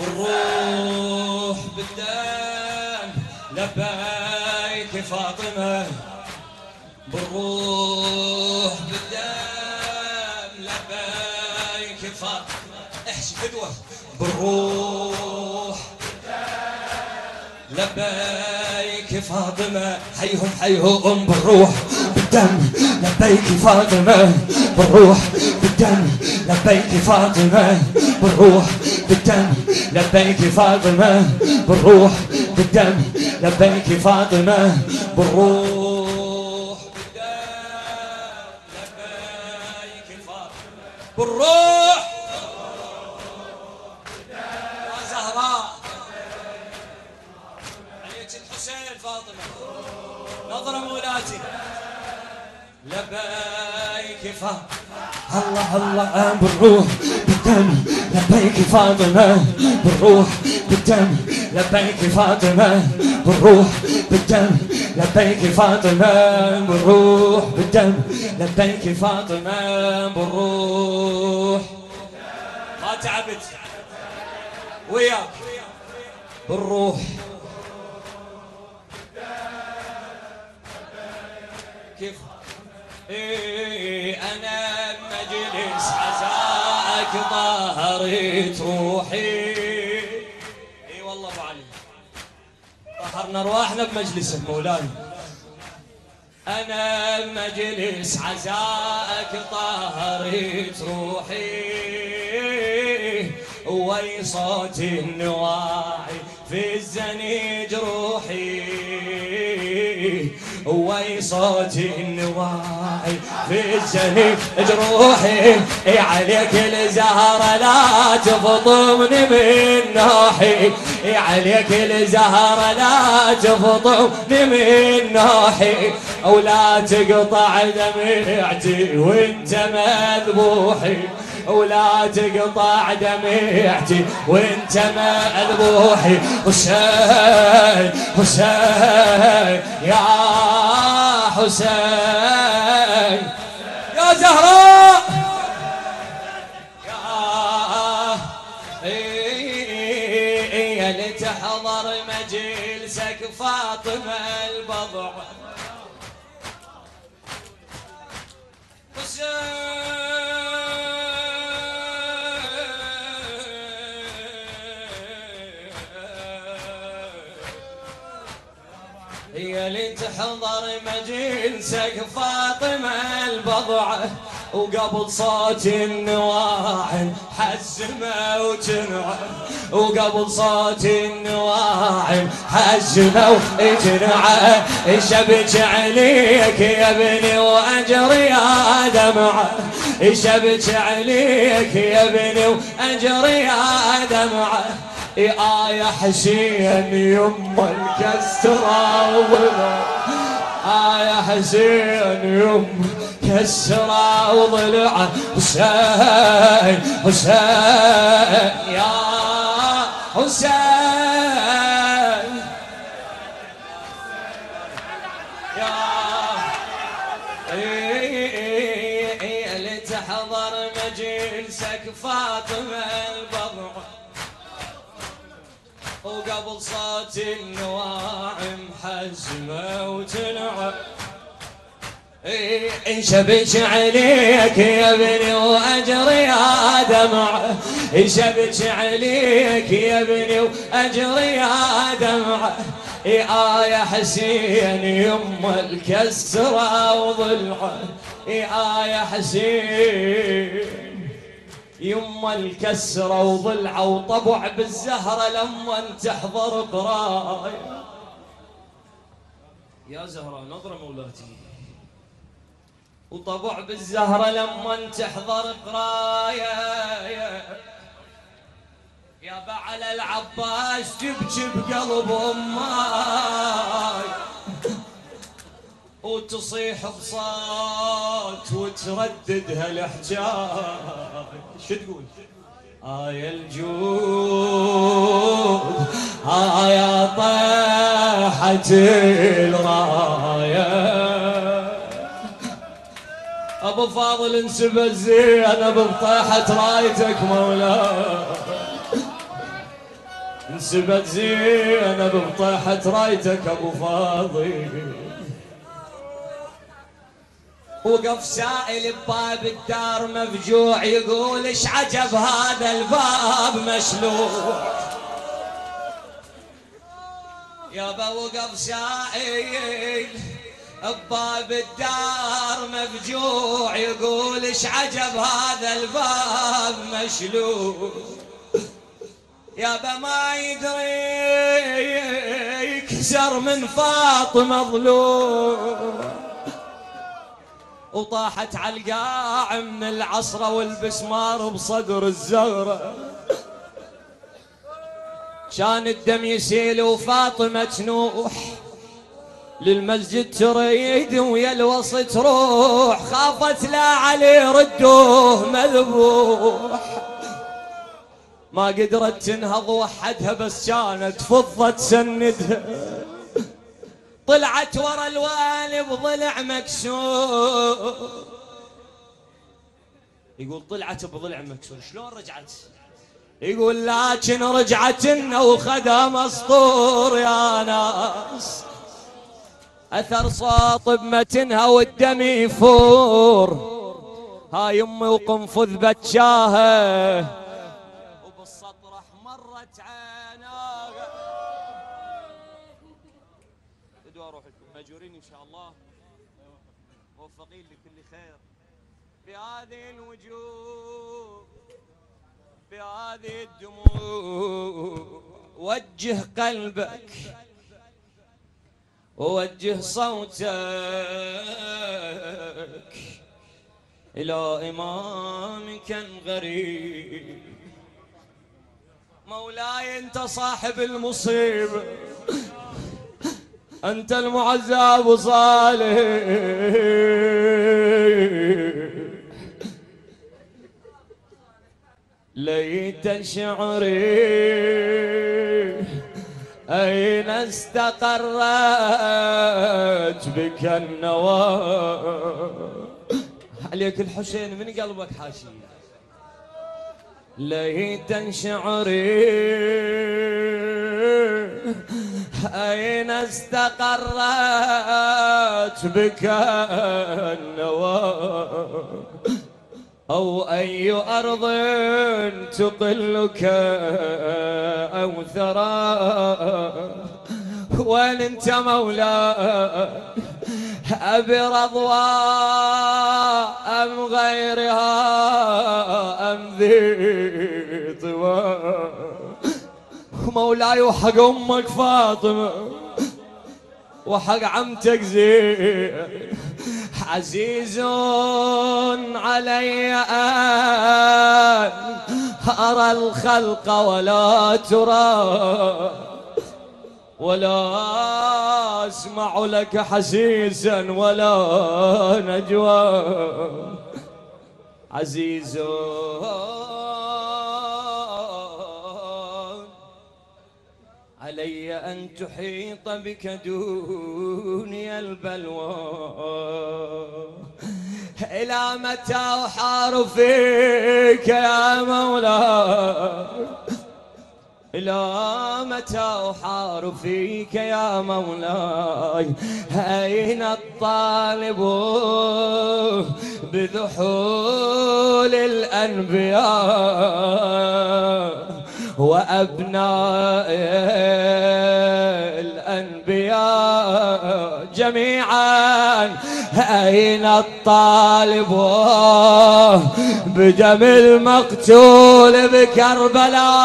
بالروح بالدم، لبيك فاطمة. بالروح بالدم، لبيك فاطمة. احشي فدوة بالروح لبيك فاطمة. حيهم حيهم، بالروح بالدم، لبيك فاطمة. بالروح بالدم، لبيك فاطمة. بالروح بالدم. لبيك فاطمة بالروح بالدم. لبيك فاطمة بالروح لبيك فاطمة بالروح. يا زهراء. عليك الحسين فاطمة. نظرة مولاتي. لبيك فاطمة. الله الله بالروح بالدم. لبيك فاطمة بالروح بالدم لبيك فاطمة بالروح بالدم لبيك فاطمة بالروح بالدم لبيك فاطمة بالروح ما تعبت وياك بالروح كيف إيه أنا عزاك ظهرت روحي إي والله أبو علي. طهرنا أرواحنا بمجلسك مولاي أنا بمجلس عزاك طهرت روحي وي صوت النواعي في الزنيج روحي. وي صوت النواعي في الزنيج روحي اي عليك الزهرة لا تفطمني من نوحي. اي عليك الزهرة لا تفطمني من نوحي. او لا تقطع دمعتي وانت مذبوحي. ولا تقطع دمعتي وانت مذبوحي. حسين حسين حسين يا زهراء هي اللي تحضر مجلسك فاطمة البضعة وقبل صوت النواعم حزمة وجنعة وقبل صوت النواعم حزمة وجنعة شبك عليك يا ابني وأجر يا دمعة شبك عليك يا ابني وأجر يا دمعة يا حسين يما الكسرة وضلع يا حسين يما كسرة وضلع حسين حسين يا حسين يا إيه لتحضر مجلسك فاطمة وقبل صوت النواعم حزمة وتنعم انشبك عليك يا ابني واجر يا دمعة انشبك عليك يا ابني واجر يا دمعة يا يا حسين يما الكسرة وضلعه يا يا حسين. يما الكسرة وضلعة وطبع بالزهرة لما تحضر قراية يا زهرة، نظرة مولاتي. وطبع بالزهرة لما تحضر قراية يا بعل العباس تبكي بقلب اماي وتصيح بصوت وتردد هالحجاج شو تقول؟ آية الجود آية طاحت الراية. ابو فاضل انسب الزين ابو بطاحة رايتك مولاي انسبت زينب بطيحة رايتك ابو فاضل. وقف سائل بباب الدار مفجوع، يقول ايش عجب هذا الباب مشلوع يابا وقف سائل بباب الدار مفجوع، يقول ايش عجب هذا الباب مشلوع يابا ما يدري يكسر من فاطمه ضلوع وطاحت على القاع من العصرة والبسمار بصدر الزغرة كان الدم يسيل وفاطمة تنوح للمسجد تريد ويا الوسط تروح خافت لا علي ردوه مذبوح. ما قدرت تنهض وحدها بس كانت فضة تسندها. طلعت ورا الوالي بضلع مكسور. يقول طلعت بضلع مكسور، شلون رجعت؟ يقول لكن رجعت وخدها مسطور يا ناس. اثر صوت بمتنها والدم يفور. هاي امي وقنفذ بتشاهه. موفقين لكل خير. بهذه الوجوه بهذه الدموع، وجه قلبك، ووجه صوتك إلى إمامك الغريب مولاي أنت صاحب المصيبة. أنت المعزى أبو صالح. ليت شعري أين استقرت بك النوى. عليك الحسين من قلبك حاشي ليت شعري أين استقرت بك النوى؟ أو أي أرض تقلك أو ثرى؟ وين أنت مولاي أبي رضوى أم غيرها أم ذي طوى؟ مولاي وحق أمك فاطمة وحق عمتك زين. عزيز علي أن أرى الخلق ولا ترى ولا أسمع لك حسيسا ولا نجوى. عزيز علي أن تحيط بك دوني البلوى. إلى متى أحار فيك يا مولاي؟ إلى متى أحار فيك يا مولاي؟ أين الطالب بذحول الأنبياء؟ وأبناء الأنبياء جميعا. أين الطالب؟ بدم المقتول بكربلاء.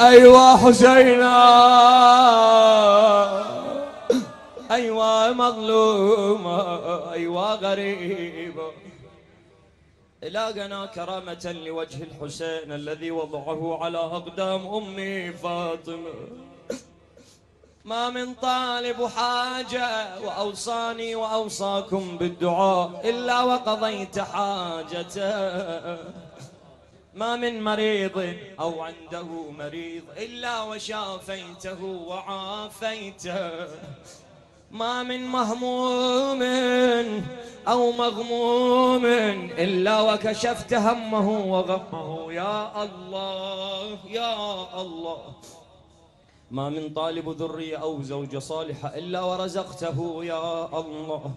أيوا حسينا. أيوا مظلومة أيوا غريبة لاقنا كرامة لوجه الحسين الذي وضعه على أقدام أمي فاطمة. ما من طالب حاجة وأوصاني وأوصاكم بالدعاء إلا وقضيت حاجته. ما من مريض أو عنده مريض إلا وشافيته وعافيته. ما من مهموم أو مغموم إلا وكشفت همه وغمه. يا الله يا الله. ما من طالب ذرية أو زوجة صالحة إلا ورزقته. يا الله.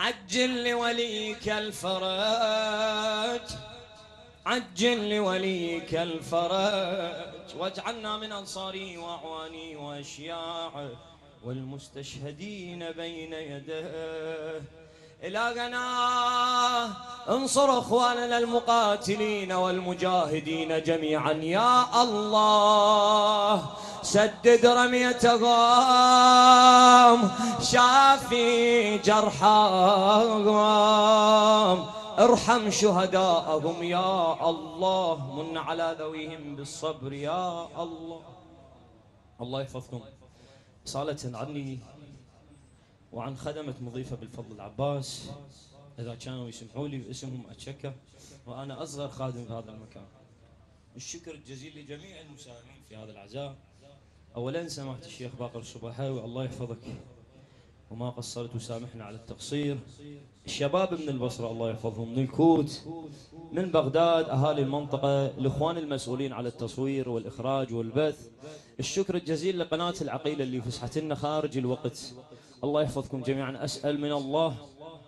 عجل لوليك الفرج. عجل لوليك الفرج. واجعلنا من أنصاري وأعواني وأشياعه. والمستشهدين بين يديه. إلهنا، انصر اخواننا المقاتلين والمجاهدين جميعا. يا الله، سدد رميتهم. شافي جرحاهم. ارحم شهداءهم. يا الله، من على ذويهم بالصبر. يا الله. الله يحفظكم. صالة عني وعن خدمة مضيفة بالفضل العباس. إذا كانوا يسمحوا لي باسمهم أتشكى وأنا أصغر خادم في هذا المكان. الشكر الجزيل لجميع المساهمين في هذا العزاء أولا سماحة الشيخ باقر الصباحاوي الله يحفظك. وما قصرت وسامحنا على التقصير. الشباب من البصرة، الله يحفظهم، من الكوت من بغداد، أهالي المنطقة، الإخوان المسؤولين على التصوير والإخراج والبث. الشكر الجزيل لقناة العقيلة اللي فسحت لنا خارج الوقت. الله يحفظكم جميعا. أسأل من الله.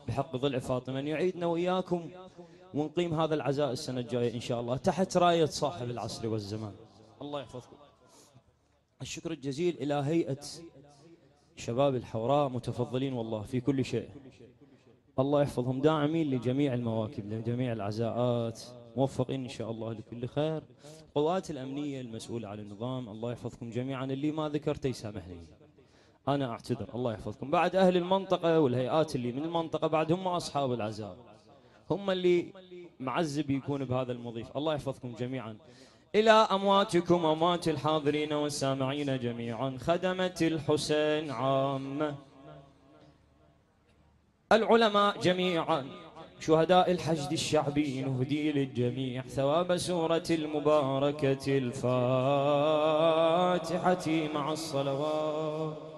بحق ضلع فاطمة، أن يعيدنا وإياكم ونقيم هذا العزاء السنة الجاية إن شاء الله. تحت راية صاحب العصر والزمان. الله يحفظكم. الشكر الجزيل إلى هيئة شباب الحوراء متفضلين والله في كل شيء. الله يحفظهم داعمين لجميع المواكب، لجميع العزاءات. موفقين إن شاء الله لكل خير. قوات الأمنية المسؤولة عن النظام، الله يحفظكم جميعا. اللي ما ذكرته يسامحني. أنا أعتذر، الله يحفظكم. بعد أهل المنطقة والهيئات اللي من المنطقة بعد هم أصحاب العزاء. هم اللي معذب يكون بهذا المضيف الله يحفظكم جميعا. إلى أمواتكم أموات الحاضرين والسامعين جميعا. خدمة الحسين عامة العلماء جميعا. شهداء الحشد الشعبي نهدي للجميع. ثواب سورة المباركة الفاتحة مع الصلوات.